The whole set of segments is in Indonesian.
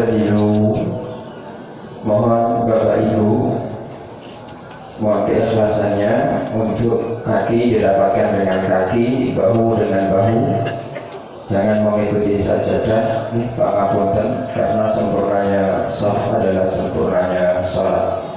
tastami'u Mohon Bapak Ibu Mohon keikhlasannya Untuk kaki dirapatkan dengan kaki Bahu dengan bahu. Jangan mengikuti sajadah Pak Ngapunten Karena sempurnanya Sof adalah sempurnanya sholat.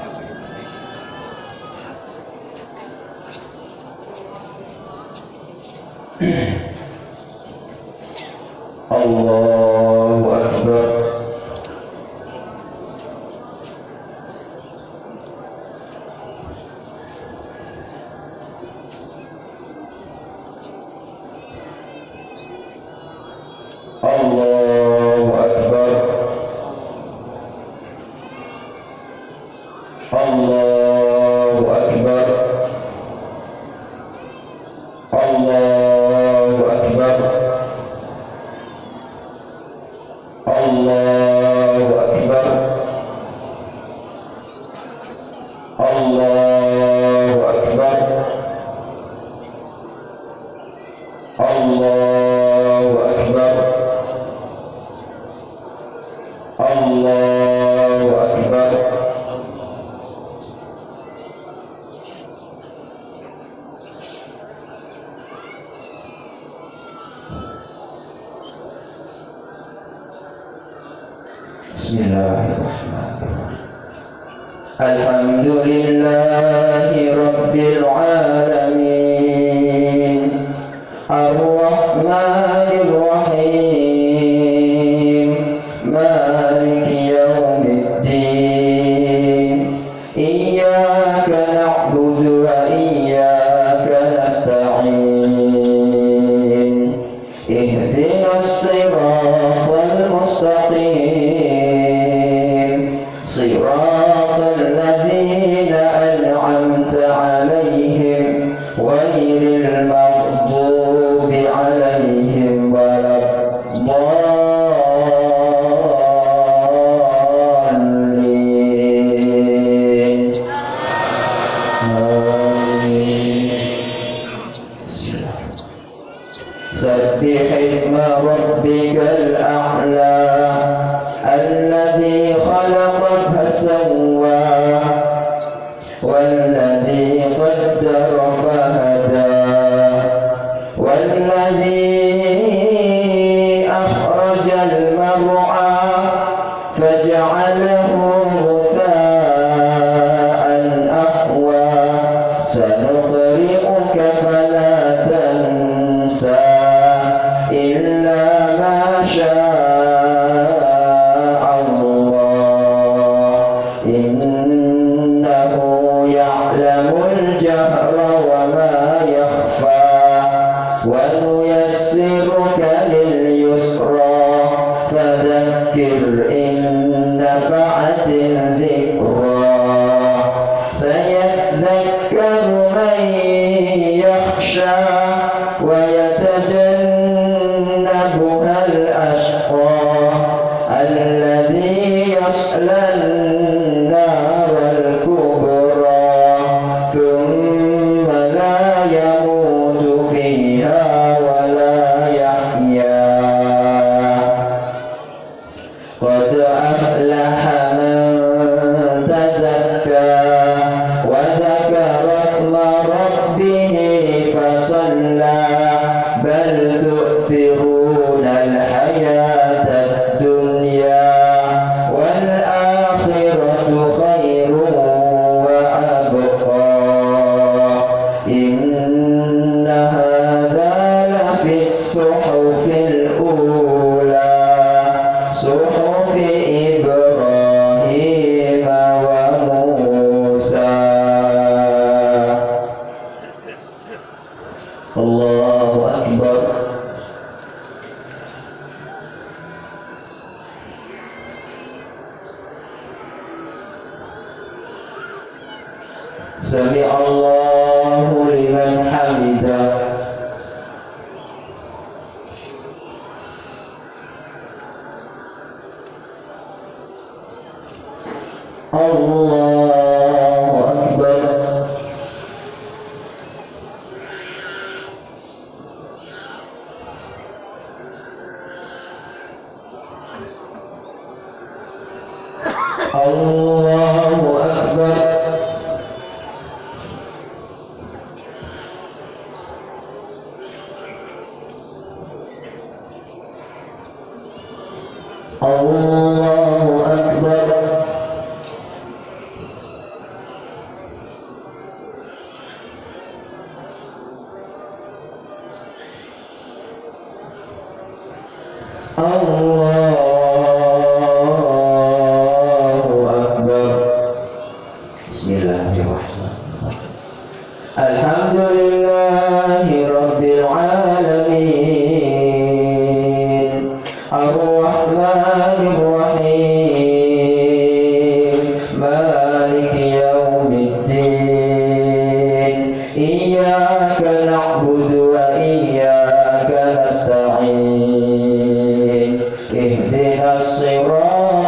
الله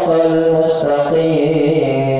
الصراط المستقيم.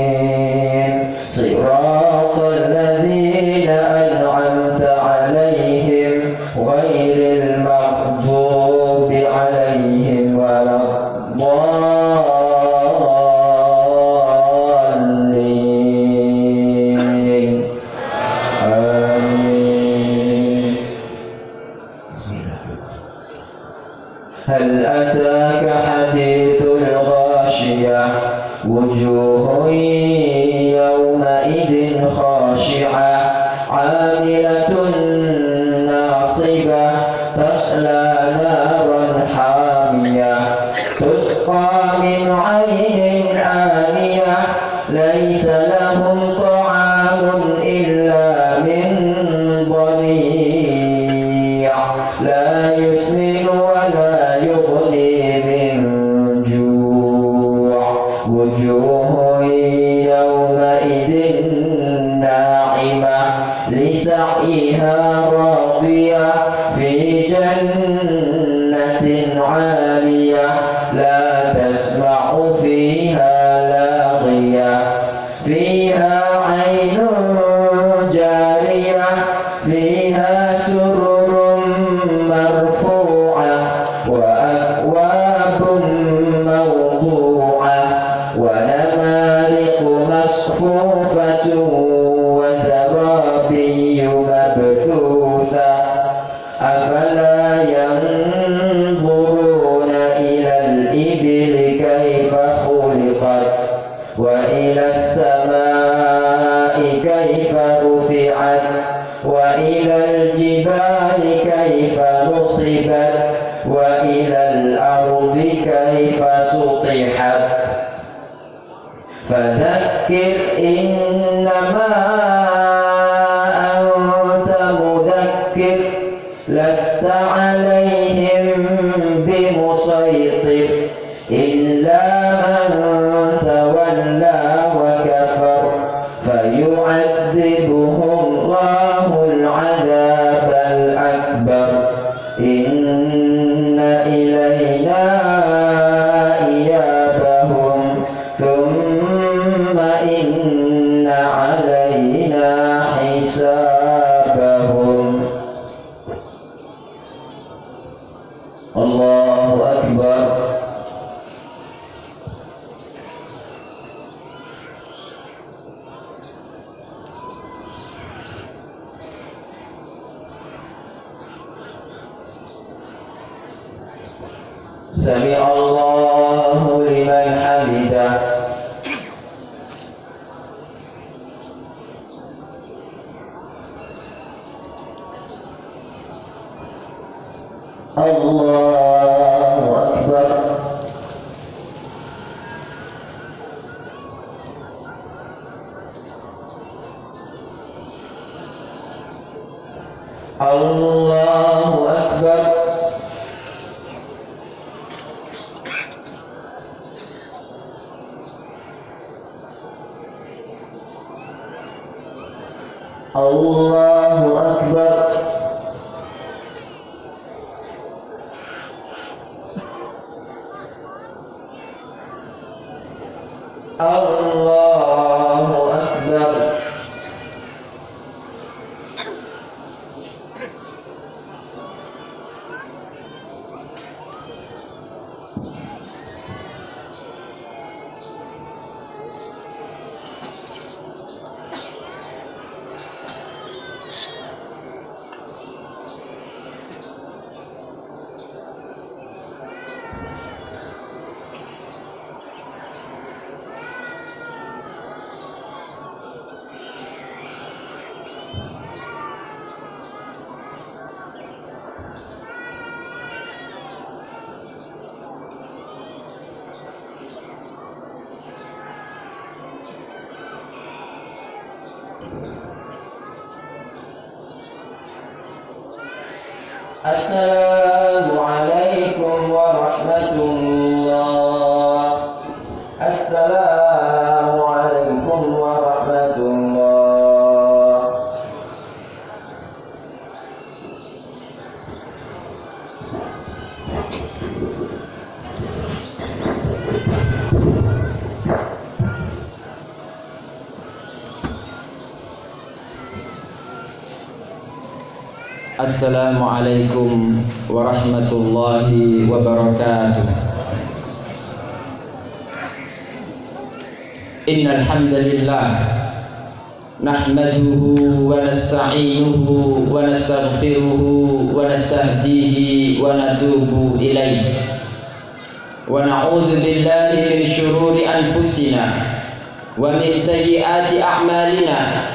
السلام عليكم ورحمة الله وبركاته. إن الحمد لله نحمده ونستعينه ونستغفره ونستهديه ونتوب إليه. ونعوذ بالله من شرور أنفسنا ومن سيئات أعمالنا.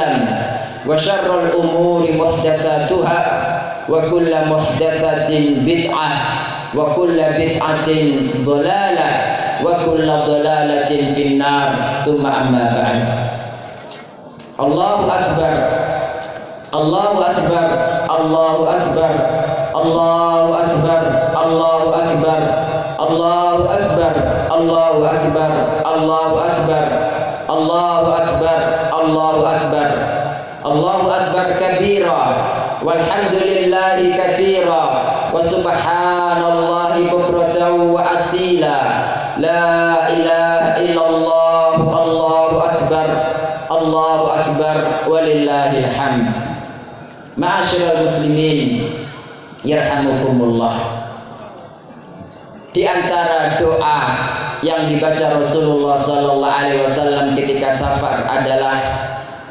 وسلم. وشر الأمور محدثاتها وكل محدثة بدعة وكل بدعة ضلالة وكل ضلالة في النار. ثم أما بعد. الله أكبر. الله أكبر. الله أكبر. الله أكبر. الله أكبر. الله أكبر. الله أكبر. الله أكبر. الله أكبر. Akbar. Allahu Akbar kabira. Walhamdulillahi katsira wa subhanallahi bukratan wa asila. La ilaha illallah. Allahu Akbar. Allahu Akbar. Walillahil hamd Ma'asyiral muslimin. Yarhamukumullah. Di antara doa yang dibaca Rasulullah Sallallahu Alaihi Wasallam ketika safar adalah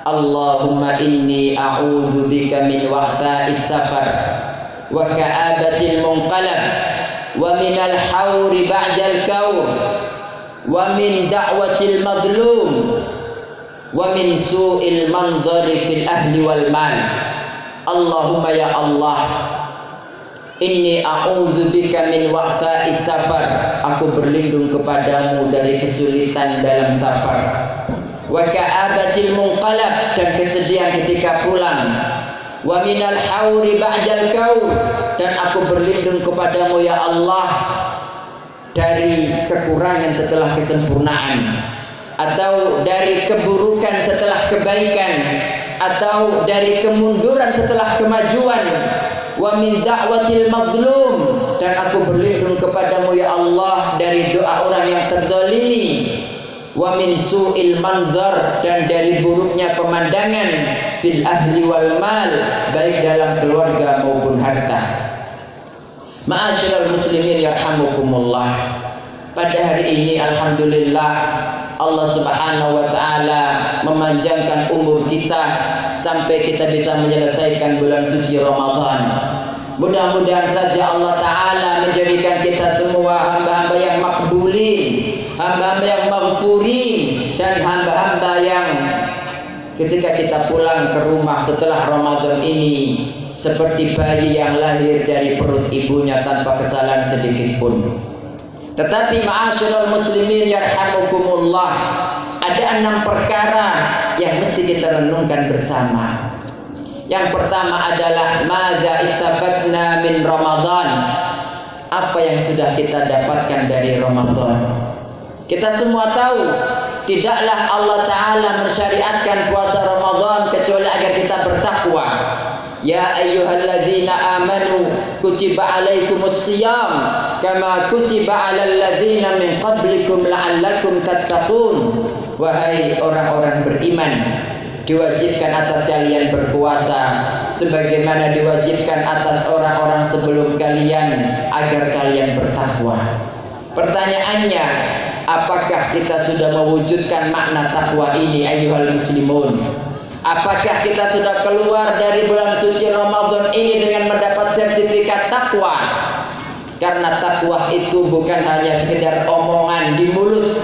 Allahumma inni a'udzu bika min wa'tha'is safar wa ka'abatil munqalab wa min al-hawri ba'dal kawr wa min da'watil madlum wa min su'il manzari fil ahli wal mal Allahumma ya Allah Inni a'udzubika min wa'tha'is safar. Aku berlindung kepadamu dari kesulitan dalam safar. Wa ka'abatil munqalab dan kesedihan ketika pulang. Wa minal hauri ba'dal kaur dan aku berlindung kepadamu ya Allah dari kekurangan setelah kesempurnaan atau dari keburukan setelah kebaikan atau dari kemunduran setelah kemajuan wa min da'watil mazlum dan aku berlindung kepadamu ya Allah dari doa orang yang terdolimi wa min su'il manzar dan dari buruknya pemandangan fil ahli wal mal baik dalam keluarga maupun harta. Ma'asyiral muslimin yarhamukumullah. Pada hari ini alhamdulillah Allah Subhanahu wa taala memanjangkan umur kita sampai kita bisa menyelesaikan bulan suci Ramadan. Mudah-mudahan saja Allah taala menjadikan kita semua hamba-hamba yang makbulin, hamba-hamba yang maghfurin dan hamba-hamba yang ketika kita pulang ke rumah setelah Ramadan ini seperti bayi yang lahir dari perut ibunya tanpa kesalahan sedikit pun. Tetapi ma'asyiral muslimin yarhamukumullah, ada enam perkara yang mesti kita renungkan bersama. Yang pertama adalah madza istafadna min Ramadan. Apa yang sudah kita dapatkan dari Ramadan? Kita semua tahu tidaklah Allah taala mensyariatkan puasa Ramadan kecuali agar kita bertakwa. Ya ayyuhalladzina amanu kutiba alaikumus siyam kama kutiba alal ladzina min qablikum la'allakum tattaqun. Wahai orang-orang beriman, diwajibkan atas kalian berpuasa sebagaimana diwajibkan atas orang-orang sebelum kalian agar kalian bertakwa. Pertanyaannya, apakah kita sudah mewujudkan makna takwa ini ayuhal muslimun? Apakah kita sudah keluar dari bulan suci Ramadan ini dengan mendapat sertifikat takwa? Karena takwa itu bukan hanya sekedar omongan di mulut.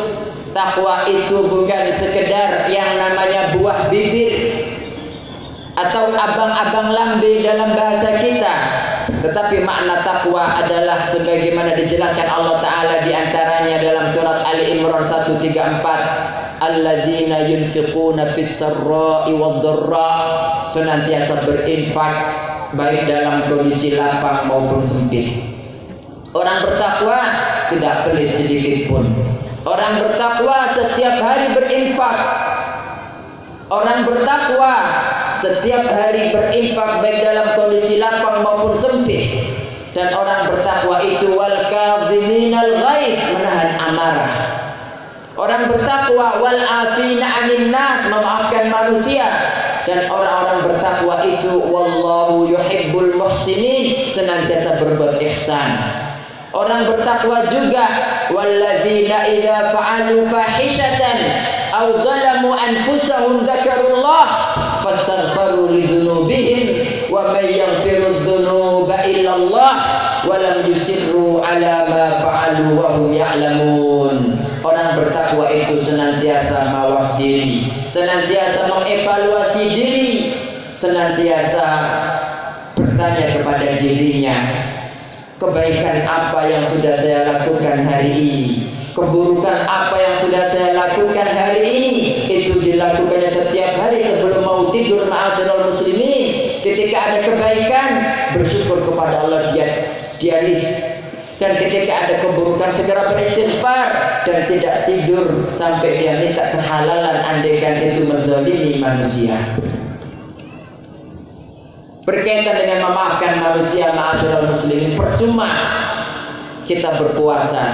Takwa itu bukan sekedar yang namanya buah bibir atau abang-abang lambe dalam bahasa kita. Tetapi makna takwa adalah sebagaimana dijelaskan Allah Ta'ala di antaranya Imran 134 alladzina yunfiquna fis sarra'i wad senantiasa berinfak baik dalam kondisi lapang maupun sempit. Orang bertakwa tidak pelit sedikit pun. Orang bertakwa setiap hari berinfak. Orang bertakwa setiap hari berinfak baik dalam kondisi lapang maupun sempit. Dan orang bertakwa itu wal kadhiminal ghaid menahan amarah. Orang bertakwa wal afina 'anil nas memaafkan manusia dan orang-orang bertakwa itu wallahu yuhibbul muhsinin senantiasa berbuat ihsan. Orang bertakwa juga walladzina idza fa'alu fahishatan aw zalamu anfusahum dzakarullah fastaghfaru lidzunubihim wa may yaghfiru dzunuba illa Allah wa lam yusirru ala ma fa'alu wa hum ya'lamun. Orang bertakwa itu senantiasa mawas diri, senantiasa mengevaluasi diri, senantiasa bertanya kepada dirinya, kebaikan apa yang sudah saya lakukan hari ini? Keburukan apa yang sudah saya lakukan hari ini? Itu dilakukannya setiap hari sebelum mau tidur ma'asyiral muslimin. Ketika ada kebaikan bersyukur kepada Allah dia dialis dan ketika ada keburukan segera beristighfar dan tidak tidur sampai dia minta kehalalan. Andaikan itu menzalimi manusia. Berkaitan dengan memaafkan manusia ma'asyiral muslimin percuma kita berpuasa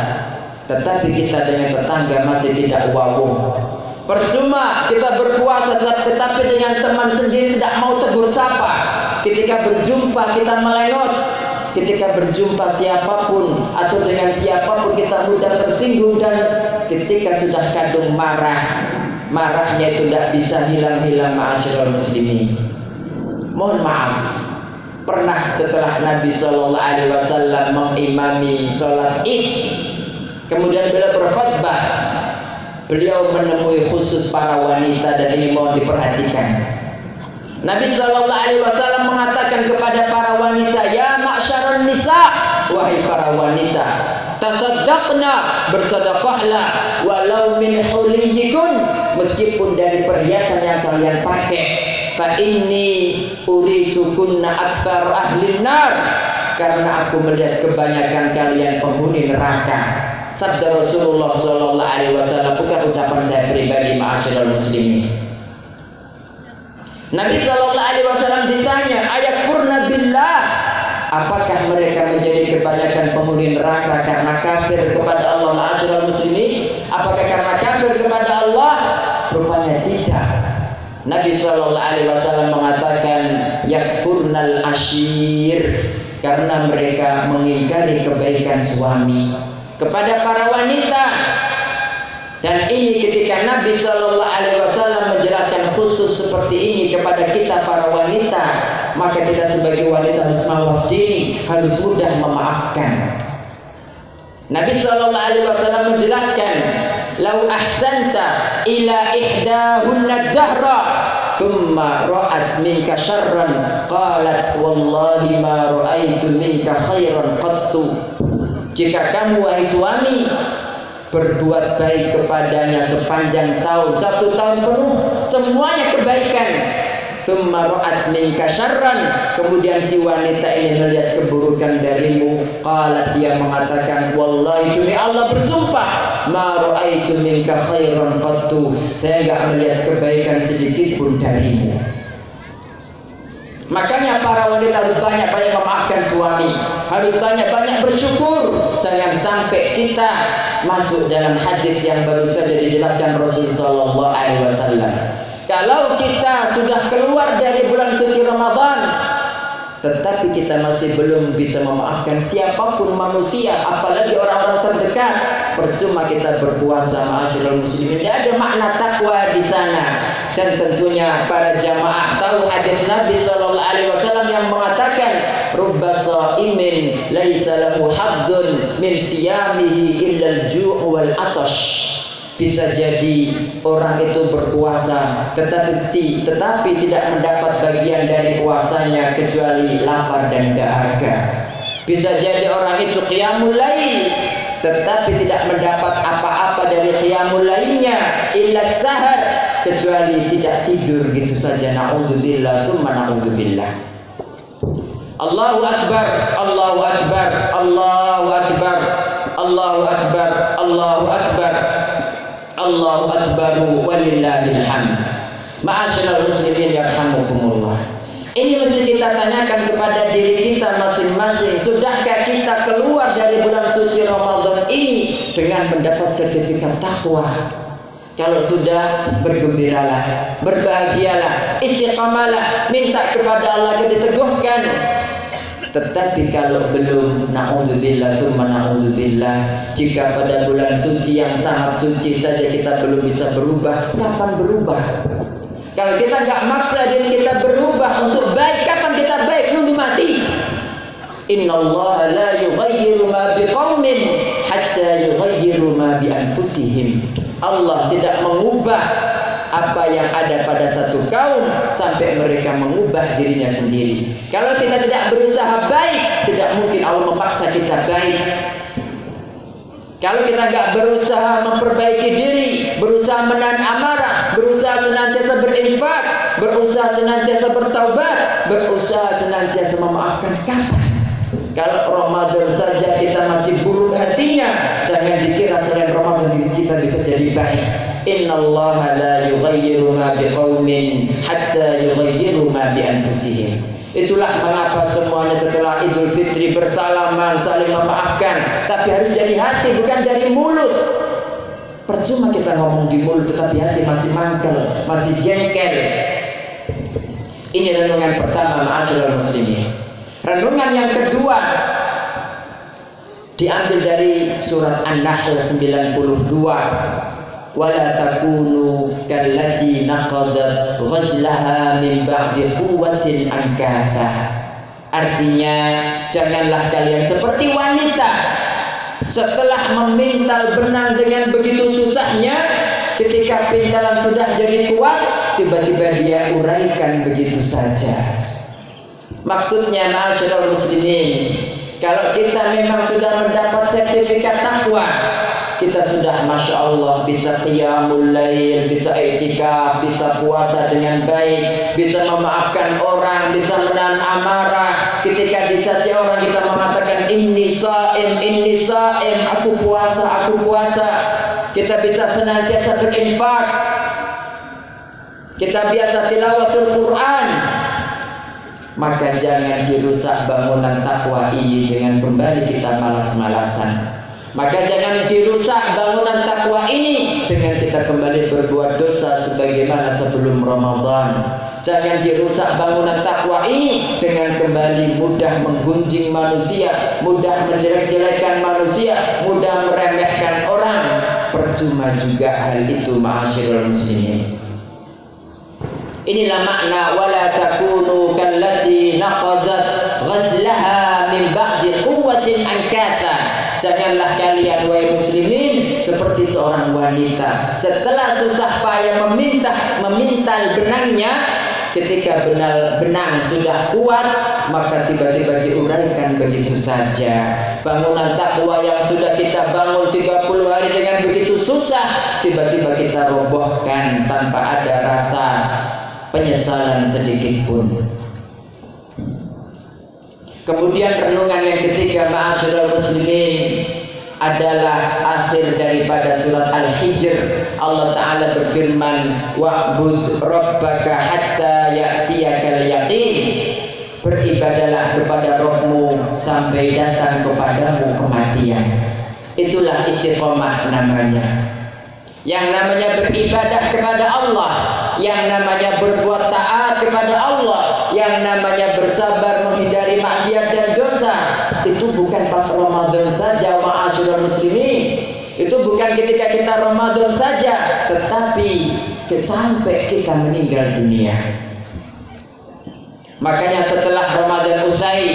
tetapi kita dengan tetangga masih tidak wawuh percuma kita berpuasa tetapi dengan teman sendiri tidak mau tegur sapa. Ketika berjumpa kita melengos ketika berjumpa siapa pun atau dengan siapa pun kita mudah tersinggung dan ketika sudah kadung marah marahnya itu tidak bisa hilang-hilang ma'asyiral muslimin Mohon maaf, pernah setelah Nabi Shallallahu Alaihi Wasallam mengimami sholat id, kemudian beliau berkhutbah, beliau menemui khusus para wanita dan ini mohon diperhatikan. Nabi Shallallahu Alaihi Wasallam mengatakan kepada para wanita, ya maksharon nisa, wahai para wanita, tasaddaqna bersedekahlah walau min huliyikun meskipun dari perhiasan yang kalian pakai. Fa inni uritukunna aktsar ahli nar. Karena aku melihat kebanyakan kalian penghuni neraka. Sabda Rasulullah sallallahu alaihi wasallam bukan ucapan saya pribadi ma'asyiral muslimin Nabi sallallahu alaihi wasallam ditanya ayat purna billah? Apakah mereka menjadi kebanyakan penghuni neraka karena kafir kepada Allah ma'asyiral muslimin? Apakah karena kafir kepada Allah? Rupanya tidak. Nabi Shallallahu Alaihi Wasallam mengatakan yakfurnal ashir karena mereka mengingkari kebaikan suami kepada para wanita dan ini ketika Nabi Shallallahu Alaihi Wasallam menjelaskan khusus seperti ini kepada kita para wanita maka kita sebagai wanita harus mawas diri harus mudah memaafkan. Nabi Shallallahu Alaihi Wasallam menjelaskan lau ahsanta ila ihdahunna dahra thumma ra'at minka syarran qalat wallahi ma ra'aitu minka khairan qattu. Jika kamu wahai suami berbuat baik kepadanya sepanjang tahun, satu tahun penuh, semuanya kebaikan. Thumma ra'at minka syarran. Kemudian si wanita ini melihat keburukan darimu. Qalat dia mengatakan, Wallahi demi Allah bersumpah, ma ra'aitu minka khairan qattu. Saya enggak melihat kebaikan sedikit pun darimu. Makanya para wanita harus banyak-banyak memaafkan suami, harus banyak-banyak bersyukur. Jangan sampai kita masuk dalam hadis yang baru saja dijelaskan Rasulullah Wasallam. Kalau kita sudah keluar dari bulan suci Ramadan, tetapi kita masih belum bisa memaafkan siapa pun manusia, apalagi orang-orang terdekat, percuma kita berpuasa ma'asyiral muslimin. Tidak ada makna takwa di sana. Dan tentunya para jamaah tahu hadis Nabi sallallahu alaihi wasallam yang mengatakan rubba shaimin laisa lahu haddun min siyamihi illa al-ju' wal atash. Bisa jadi orang itu berpuasa tetapi tetapi tidak mendapat bagian dari puasanya kecuali lapar dan dahaga. Bisa jadi orang itu qiyamul lail tetapi tidak mendapat apa-apa dari qiyamul lainnya illa sahar kecuali tidak tidur gitu saja naudzubillah tsumma naudzubillah. Allahu akbar Allahu akbar Allahu akbar Allahu akbar Allahu akbar Allahu akbar walillahil hamd. Ma'asyiral muslimin yarhamukumullah. Ini mesti kita tanyakan kepada diri kita masing-masing Sudahkah kita keluar dari bulan suci Ramadan ini Dengan mendapat sertifikat takwa kalau sudah bergembiralah, berbahagialah, istiqamalah, minta kepada Allah yang diteguhkan. Tetapi kalau belum, naudzubillah, thumma naudzubillah, jika pada bulan suci yang sangat suci saja kita belum bisa berubah, kapan berubah? Kalau kita nggak maksa diri kita berubah untuk baik, kapan kita baik? Nunggu mati. Inna Allah la yughayyiru ma biqaumin hatta yughayyiru ma bi anfusihim. Allah tidak mengubah apa yang ada pada satu kaum sampai mereka mengubah dirinya sendiri. Kalau kita tidak berusaha baik, tidak mungkin Allah memaksa kita baik. Kalau kita nggak berusaha memperbaiki diri, berusaha menahan amarah, berusaha senantiasa berinfak, berusaha senantiasa bertaubat, berusaha senantiasa memaafkan kapan? Kalau Ramadan saja kita masih buruk hatinya, jangan dikira selain Ramadan kita bisa jadi baik. Inna Allah la yughayyiru ma biqaumin hatta yughayyiru ma bi anfusihim. Itulah mengapa semuanya setelah Idul Fitri bersalaman, saling memaafkan, tapi harus dari hati bukan dari mulut. Percuma kita ngomong di mulut tetapi hati masih mangkel, masih jengkel. Ini renungan pertama ma'asyiral muslimin. Renungan yang kedua diambil dari surat An-Nahl 92 wala takunu kallati naqadat ghazlaha min ba'di quwwatin ankatha artinya janganlah kalian seperti wanita. Setelah memintal benang dengan begitu susahnya ketika pintalan sudah jadi kuat tiba-tiba dia uraikan begitu saja. Maksudnya masyarakat muslimin Kalau kita memang sudah mendapat sertifikat takwa Kita sudah Masya Allah bisa qiyamul lail Bisa etikaf, bisa puasa dengan baik Bisa memaafkan orang, bisa menahan amarah. Ketika dicaci orang kita mengatakan Inni sa'im, inni sa'im Aku puasa, aku puasa. Kita bisa senantiasa berinfak. Kita biasa tilawatul Quran maka jangan dirusak bangunan takwa ini dengan kembali kita malas-malasan. Maka jangan dirusak bangunan takwa ini dengan kita kembali berbuat dosa sebagaimana sebelum Ramadan. Jangan dirusak bangunan takwa ini dengan kembali mudah menggunjing manusia, mudah menjelek-jelekan manusia, mudah meremehkan orang. Percuma juga hal itu ma'asyiral muslimin. Inilah makna wala takunu kallati naqadat ghazlaha min ba'di quwwatin ankatha. Janganlah kalian wahai muslimin seperti seorang wanita setelah susah payah meminta memintal benangnya ketika benal benang sudah kuat maka tiba-tiba diuraikan begitu saja bangunan takwa yang sudah kita bangun 30 hari dengan begitu susah tiba-tiba kita robohkan tanpa ada rasa penyesalan sedikit pun kemudian renungan yang ketiga ma'asyiral muslimin adalah akhir daripada surat Al-Hijr. Allah Ta'ala berfirman, Wa'bud rabbaka hatta ya'tiyakal yaqin. Beribadalah kepada Rabbmu sampai datang kepadamu kematian. Itulah istiqomah namanya. Yang namanya beribadah kepada Allah, yang namanya berbuat taat kepada Allah, yang namanya bersabar menghindari maksiat dan dosa, itu bukan pas Ramadan saja ma'asyiral muslimin. Itu bukan ketika kita Ramadan saja, tetapi sampai kita meninggal dunia. Makanya setelah Ramadan usai,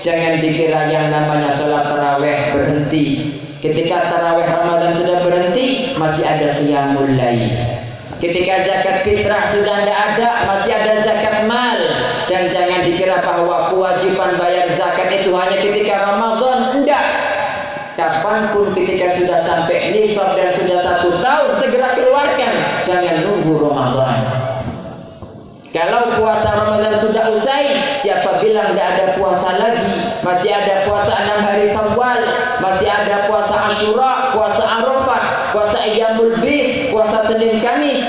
jangan dikira yang namanya sholat taraweh berhenti. Ketika taraweh Ramadan sudah berhenti, masih ada qiyamul lail. Ketika zakat fitrah sudah tidak ada, masih ada zakat mal. Dan jangan dikira bahwa kewajiban bayar zakat itu hanya ketika Ramadan. Tidak. Kapan pun ketika sudah sampai nisab dan sudah satu tahun, segera keluarkan. Jangan nunggu Ramadan. Kalau puasa Ramadan sudah usai, siapa bilang tidak ada puasa lagi? Masih ada puasa enam hari Syawal, masih ada puasa Ashura, puasa puasa Ayyamul Bid, puasa Senin Kamis.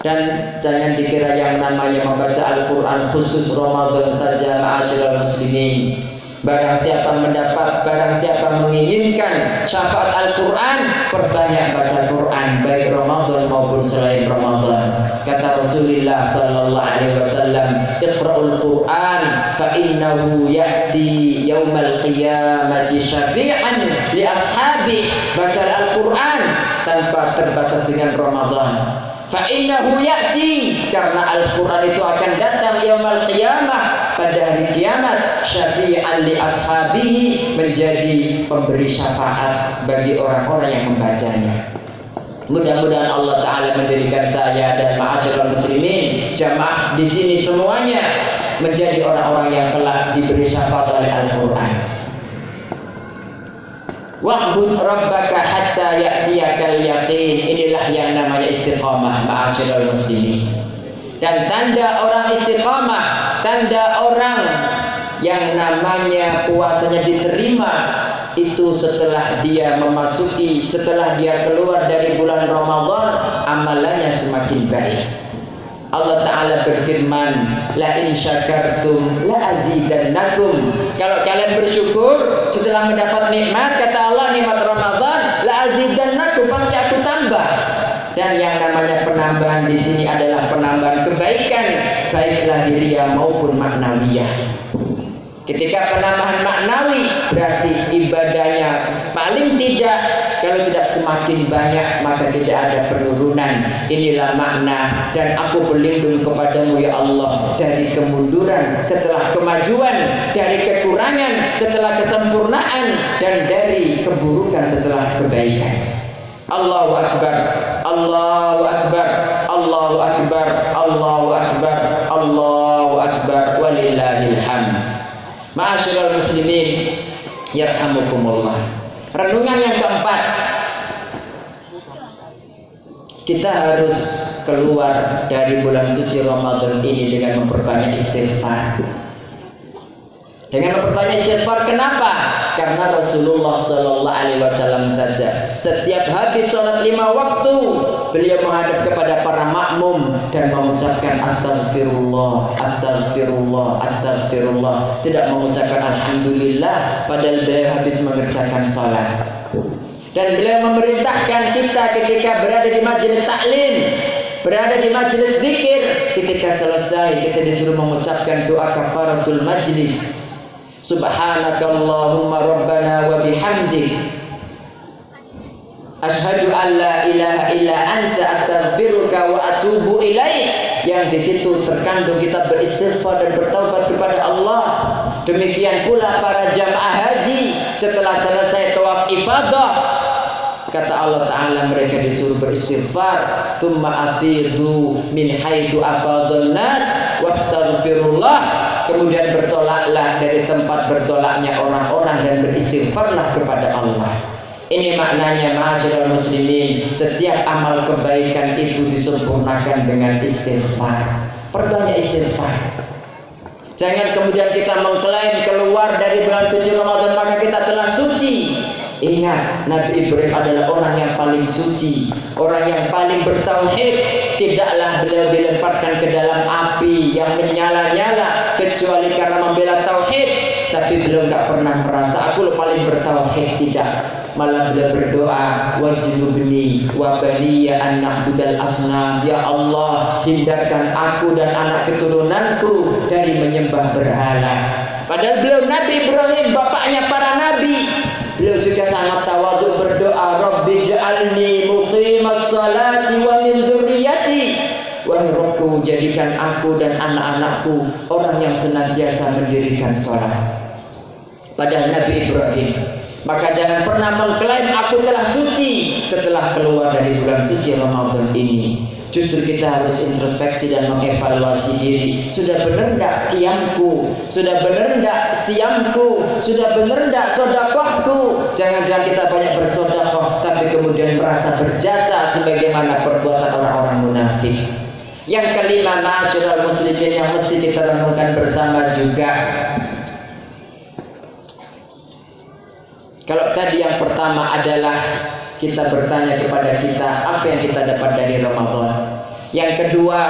Dan jangan dikira yang namanya membaca Al-Quran khusus Ramadan saja ma'asyiral muslimin. Barang siapa mendapat, barang siapa menginginkan syafaat Al-Quran, perbanyak baca Quran baik Ramadan maupun selain Ramadan. Kata Rasulullah Sallallahu Alaihi Wasallam, "Iqra'ul Quran, fa innahu ya'ti yaumal qiyamati syafi'an li ashabi." Baca Al-Quran tanpa terbatas dengan Ramadan. Fa innahu ya'ti karena Al-Quran itu akan datang yaumal qiyamah pada hari kiamat syafi'an li ashabihi menjadi pemberi syafaat bagi orang-orang yang membacanya. Mudah-mudahan Allah taala menjadikan saya dan ma'asyiral muslimin jamaah di sini semuanya menjadi orang-orang yang telah diberi syafaat oleh Al-Qur'an. Wa'bud rabbaka hatta ya'tiyakal yaqin. Inilah yang namanya istiqamah ma'asyiral muslimin. Dan tanda orang istiqamah, tanda orang yang namanya puasanya diterima itu setelah dia memasuki, setelah dia keluar dari bulan Ramadan, amalannya semakin baik. Allah Ta'ala berfirman La in syakartum la azidannakum. Kalau kalian bersyukur Setelah mendapat nikmat Kata Allah nikmat Ramadan La azidannakum Pasti aku tambah. Dan yang namanya penambahan di sini adalah penambahan kebaikan Baik lahiriah maupun maknawiyah Ketika penambahan maknawi berarti ibadahnya paling tidak kalau tidak semakin banyak maka tidak ada penurunan. Inilah makna dan aku berlindung kepadamu ya Allah dari kemunduran setelah kemajuan, dari kekurangan setelah kesempurnaan dan dari keburukan setelah kebaikan. Allahu akbar, Allahu akbar, Allahu akbar, Allahu akbar, Allahu akbar walillahil hamd. Ma'asyiral muslimin yarhamukumullah. Renungan yang keempat. Kita harus keluar dari bulan suci Ramadan ini dengan memperbanyak istighfar. Dengan memperbanyak istighfar kenapa? Karena Rasulullah Shallallahu Alaihi Wasallam saja setiap habis sholat lima waktu beliau menghadap kepada para makmum dan mengucapkan astagfirullah, astagfirullah, astagfirullah. Tidak mengucapkan alhamdulillah padahal beliau habis mengerjakan sholat. Dan beliau memerintahkan kita ketika berada di majelis taklim, berada di majelis zikir, ketika selesai kita disuruh mengucapkan doa kafaratul majlis. Subhanakallahumma rabbana wa bihamdik. Ashhadu an la ilaha illa anta astaghfiruka wa atubu ilaik yang di situ terkandung kita beristighfar dan bertaubat kepada Allah. Demikian pula para jamaah haji setelah selesai tawaf ifadah kata Allah Ta'ala mereka disuruh beristighfar. Thumma afidu min haitsu afadun nas wastaghfirullah kemudian bertolaklah dari tempat bertolaknya orang-orang dan beristighfarlah kepada Allah ini maknanya ma'asyiral muslimin setiap amal kebaikan itu disempurnakan dengan istighfar perbanyak istighfar Jangan kemudian kita mengklaim keluar dari bulan suci Ramadan maka kita telah suci. Ingat, Nabi Ibrahim adalah orang yang paling suci, orang yang paling bertauhid. Tidaklah beliau dilemparkan ke dalam api yang menyala-nyala kecuali karena membela tauhid. Tapi beliau tak pernah merasa aku paling bertauhid tidak. Malah beliau berdoa wajnubni wa baniya an na'budal asnam ya Allah hindarkan aku dan anak keturunanku dari menyembah berhala. Padahal beliau Nabi Ibrahim bapaknya para nabi. Beliau juga sangat tawadhu berdoa rabbi ja'alni muqimas salati wa min Rabbku jadikan aku dan anak-anakku orang yang senantiasa mendirikan sholat. Padahal Nabi Ibrahim maka jangan pernah mengklaim aku telah suci setelah keluar dari bulan suci Ramadan ini. Justru kita harus introspeksi dan mengevaluasi diri. Sudah benar enggak kiamku? Sudah benar enggak siamku? Sudah benar enggak sodakohku? Jangan-jangan kita banyak bersodakoh tapi kemudian merasa berjasa sebagaimana perbuatan orang-orang munafik. Yang kelima, masyarakat muslimin yang mesti kita renungkan bersama juga Kalau tadi yang pertama adalah kita bertanya kepada kita apa yang kita dapat dari Ramadan. Yang kedua,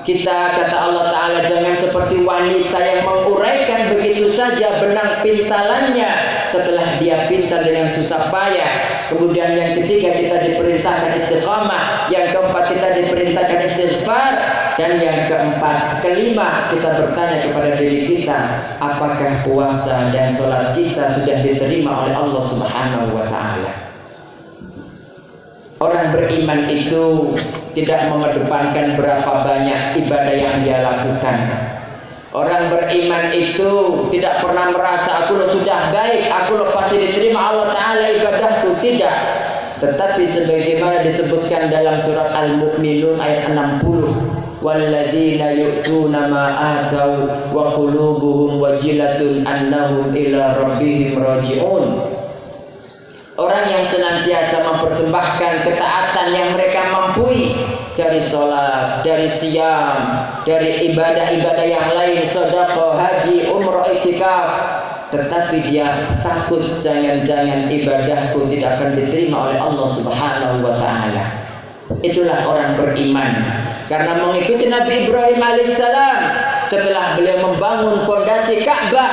kita kata Allah Ta'ala jangan seperti wanita yang menguraikan begitu saja benang pintalannya setelah dia pintar dengan susah payah. Kemudian yang ketiga kita diperintahkan istiqamah. Yang keempat kita diperintahkan istighfar. Dan yang keempat, kelima kita bertanya kepada diri kita, apakah puasa dan sholat kita sudah diterima oleh Allah Subhanahu wa taala? Orang beriman itu tidak mengedepankan berapa banyak ibadah yang dia lakukan. Orang beriman itu tidak pernah merasa aku lo sudah baik, aku lo pasti diterima Allah Ta'ala ibadahku. Tidak. Tetapi sebagaimana disebutkan dalam surat Al-Mu'minun ayat 60 walladzina yu'tuna ma atau wa qulubuhum wajilatun annahum ila rabbihim raji'un Orang yang senantiasa mempersembahkan ketaatan yang mereka mampu dari sholat, dari siam, dari ibadah-ibadah yang lain, sedekah, haji, umrah, itikaf, tetapi dia takut jangan-jangan ibadahku tidak akan diterima oleh Allah Subhanahu wa taala. Itulah orang beriman karena mengikuti Nabi Ibrahim alaihissalam setelah beliau membangun pondasi Ka'bah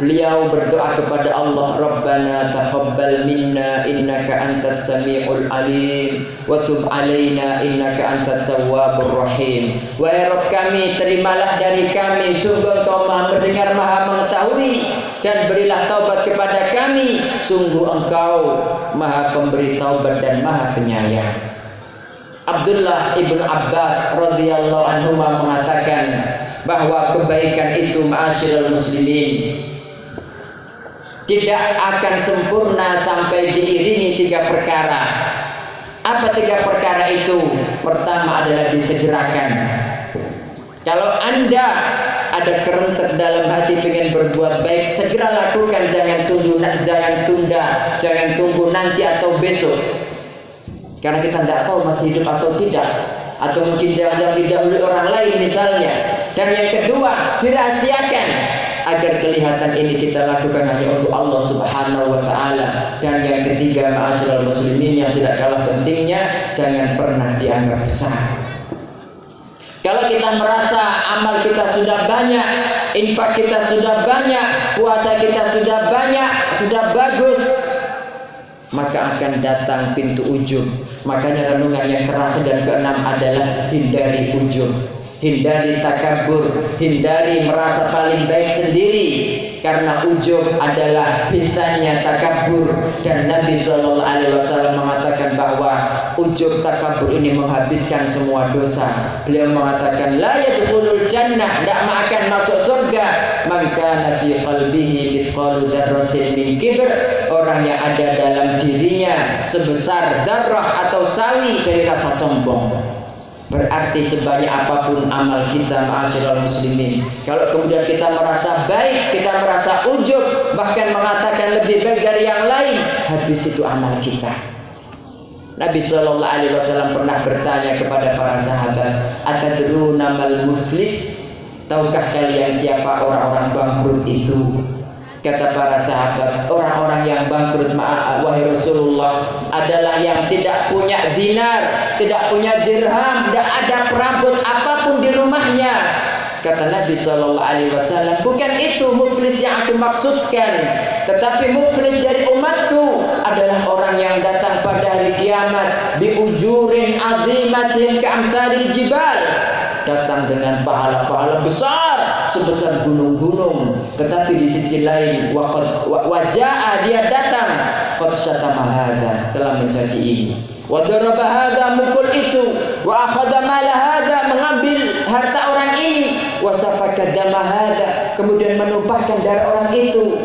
beliau berdoa kepada Allah Rabbana taqabbal minna innaka antas samiul alim wa tub alaina innaka antat tawwabur rahim. Wahai Rabb kami terimalah dari kami. Sungguh engkau maha mendengar maha mengetahui dan berilah taubat kepada kami. Sungguh engkau maha pemberi taubat dan maha penyayang. Abdullah ibn Abbas radhiyallahu anhu mengatakan bahwa kebaikan itu ma'asyiral muslimin tidak akan sempurna sampai diiringi tiga perkara. Apa tiga perkara itu? Pertama adalah disegerakan. Kalau Anda ada kerentek dalam hati ingin berbuat baik, segera lakukan, jangan tunda, jangan tunda, jangan tunggu nanti atau besok. Karena kita tidak tahu masih hidup atau tidak Atau mungkin jangan-jangan didahului orang lain misalnya Dan yang kedua dirahasiakan Agar kelihatan ini kita lakukan hanya untuk Allah subhanahu wa ta'ala Dan yang ketiga ma'asyiral muslimin yang tidak kalah pentingnya Jangan pernah dianggap besar kalau kita merasa amal kita sudah banyak, infak kita sudah banyak, puasa kita sudah banyak, sudah bagus, maka akan datang pintu ujung. Makanya renungan yang terakhir dan keenam adalah hindari ujung. Hindari takabur, hindari merasa paling baik sendiri. karena ujub adalah bisanya takabur dan Nabi Shallallahu Alaihi Wasallam mengatakan bahwa ujub takabur ini menghabiskan semua dosa. Beliau mengatakan la yadkhulul jannah tidak akan masuk surga maka nabi qalbihi mithqalu dzarratin min kibr orang yang ada dalam dirinya sebesar zarrah atau sawi dari rasa sombong. Berarti sebanyak apa pun amal kita ma'asyiral muslimin Kalau kemudian kita merasa baik Kita merasa ujub Bahkan mengatakan lebih baik dari yang lain Habis itu amal kita Nabi Shallallahu Alaihi Wasallam pernah bertanya kepada para sahabat, "Atadruna mal muflis?" Tahukah kalian siapa orang-orang bangkrut itu? Kata para sahabat, orang-orang yang bangkrut maaf wahai Rasulullah adalah yang tidak punya dinar, tidak punya dirham, tidak ada perabot apa pun di rumahnya. Kata Nabi Shallallahu Alaihi Wasallam, bukan itu muflis yang aku maksudkan, tetapi muflis dari umatku adalah orang yang datang pada hari kiamat bi ujurin azimatin keamsalil jibal datang dengan pahala-pahala besar sebesar gunung-gunung tetapi di sisi lain wajah dia datang. Syatama hadza telah mencaci ini. Wa daraba mukul itu. Wa akhadha mala mengambil harta orang ini. Wa safaka kemudian menumpahkan darah orang itu.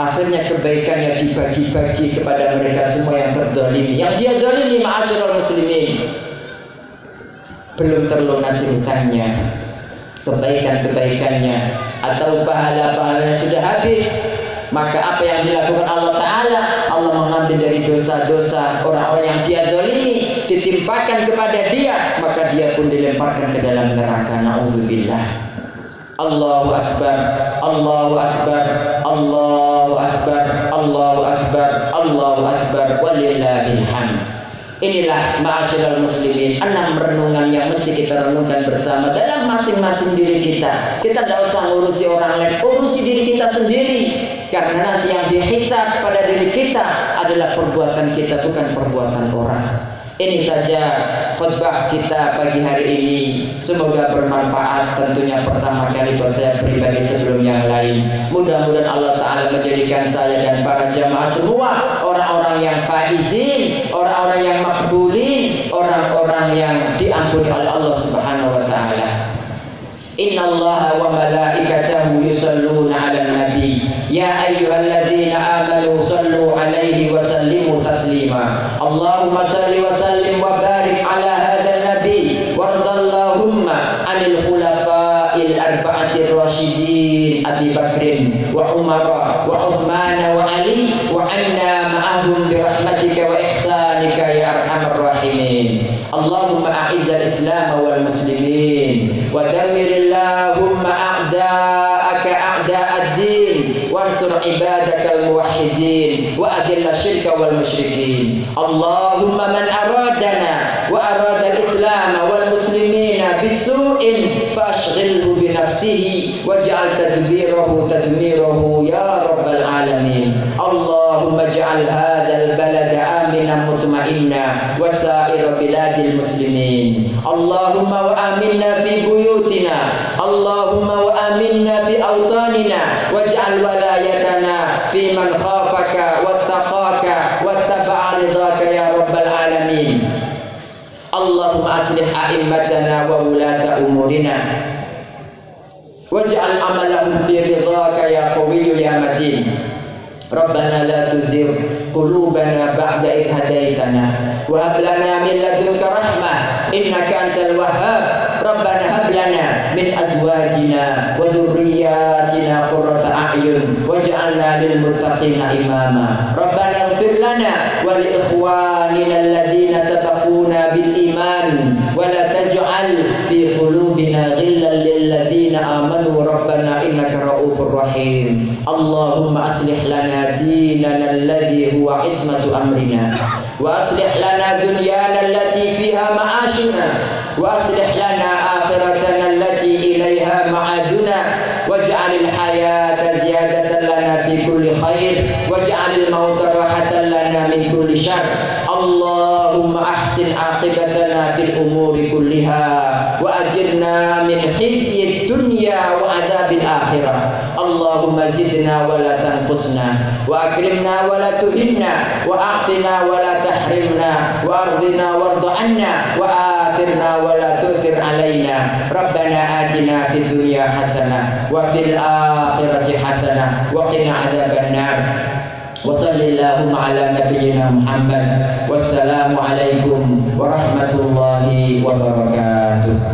Akhirnya kebaikannya dibagi-bagi kepada mereka semua yang terzalimi. Yang dia zalimi ma'asyiral muslimin. Belum terlunasi hutangnya kebaikan-kebaikannya atau pahala-pahalanya sudah habis maka apa yang dilakukan Allah Ta'ala Allah mengambil dari dosa-dosa orang-orang yang dia zalimi ditimpakan kepada dia maka dia pun dilemparkan ke dalam neraka. Na'udzubillah. Allahu Akbar Allahu Akbar Allahu Akbar Allahu Akbar Allahu Akbar walillahil hamd Inilah ma'asyiral muslimin enam renungan yang mesti kita renungkan bersama dalam masing-masing diri kita. Kita tidak usah ngurusi orang lain, urusi diri kita sendiri. Karena nanti yang dihisap pada diri kita adalah perbuatan kita bukan perbuatan orang. Ini saja khutbah kita pagi hari ini. Semoga bermanfaat tentunya pertama kali buat saya pribadi sebelum yang lain. Mudah-mudahan Allah Ta'ala menjadikan saya dan para jamaah semua orang-orang yang faizin, orang-orang yang makbulin, orang-orang yang diampuni oleh Allah Subhanahu wa taala. Inna Allah wa malaikatahu yusalluna 'alan nabi ya ayyuhalladzina amanu sallu 'alaihi wa sallimu taslima. Allahumma salli wa sallim wa barik 'ala hadzal nabi wardallahumma 'anil khulafa'il arba'atir rasyidin Abi Bakrin wa Umar wa Uthman wa Ali wa anna ma'ahum bi rahmatika wa عبادك الموحدين وأذل الشرك والمشركين. اللهم من أرادنا وأراد الإسلام والمسلمين بسوء فأشغله بنفسه واجعل تدبيره تدميره يا رب العالمين. اللهم اجعل هذا البلد آمنا مطمئنا وسائر بلاد المسلمين. اللهم وآمنا في بيوتنا. اللهم وآمنا في أوطاننا. واجعل ولا aslih a'immatana wa wulata umurina waj'al amalahum fi ridhaka ya qawiyyu ya matin. ربنا لا تزغ قلوبنا بعد إذ هديتنا وهب لنا من لدنك رحمة إنك أنت الوهاب ربنا هب لنا من أزواجنا qurrata a'yun waj'alna lil muttaqina imama. Rabbana ighfir lana wa li ikhwanina alladhina sabaquna bil iman wa la taj'al fi qulubina ghillan lil ladzina amanu. Rabbana innaka ra'ufur rahim. Allahumma aslih lana dinana alladhi huwa ismatu amrina. Wa aslih lana dunyana allati fiha ma'ashuna. Wa aslih lana akhiratana khair waj'alil mauta rahatan lana min kulli syarr. Allahumma ahsin aqibatana fil umuri kulliha wa ajirna min khizyid dunya wa adabil akhirah. Allahumma zidna wa la tanqusna wa akrimna wa la tuhinna wa a'tina wa la tahrimna wa ardina warda anna wa atirna wa la tusir alaina Rabbana atina fid dunya hasanah wa fil akhirati hasanah wa qina adzabannar wa sallallahu ala nabiyyina Muhammad. Wassalamu alaikum warahmatullahi wabarakatuh.